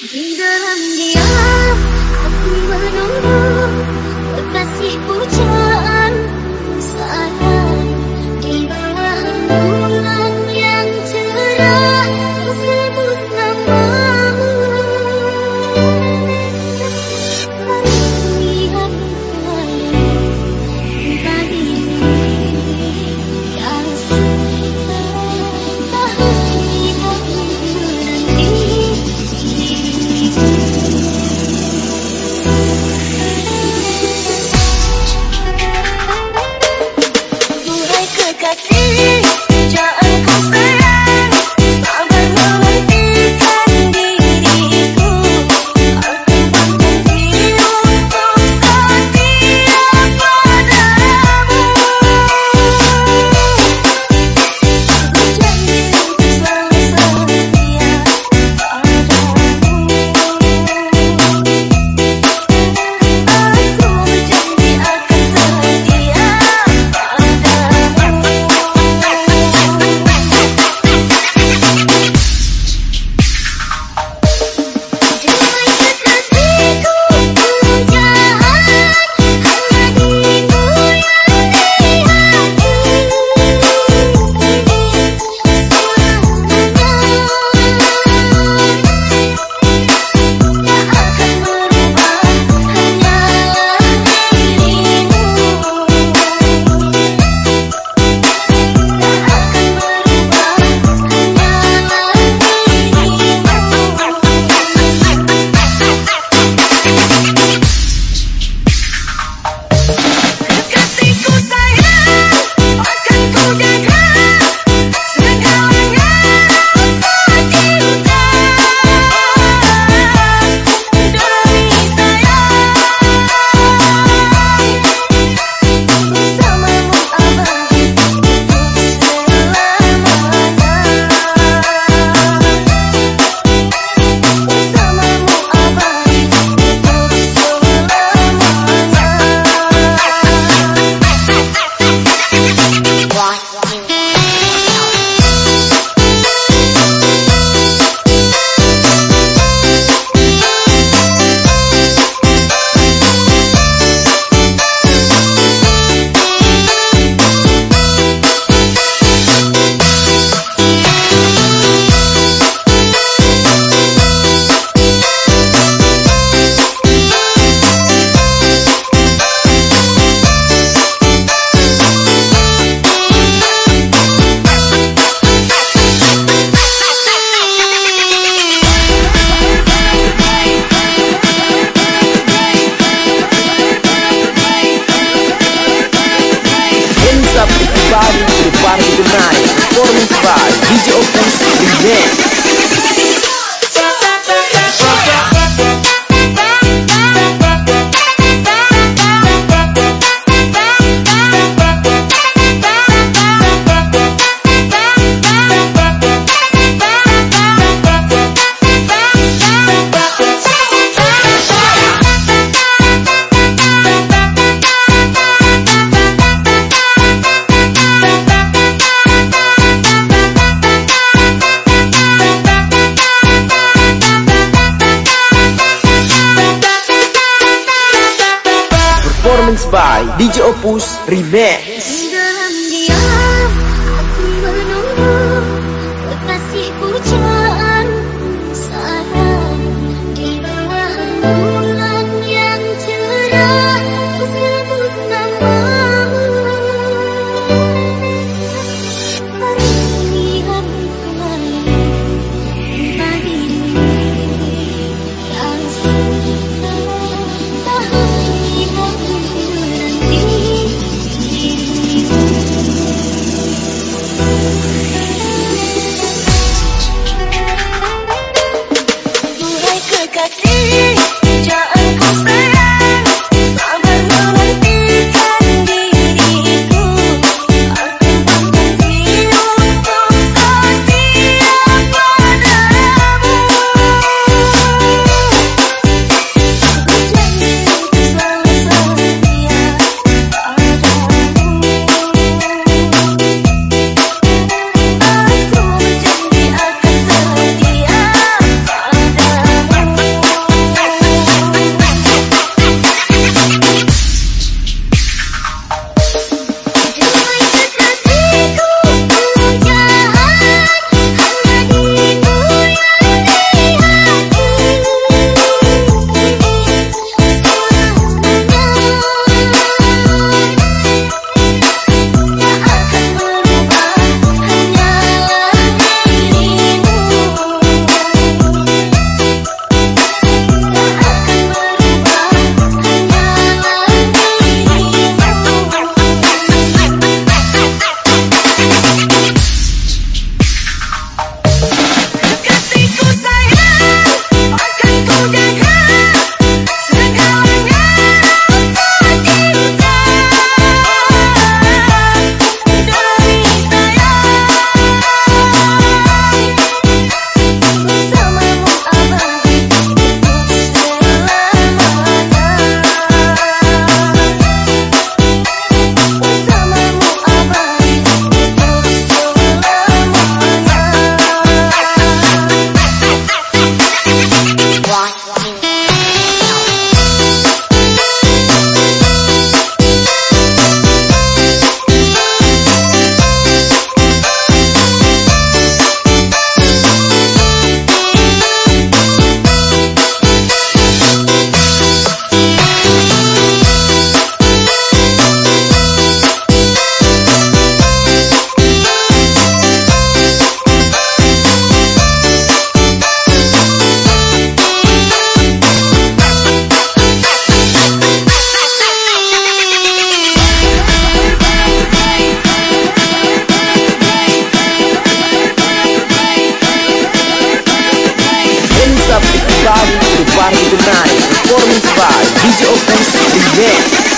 Di dalam diam aku menunggu. Kekasih pujaan saat bottom of the night, performance by DJ Opus Event. os remakes. performance by DJ Open Event.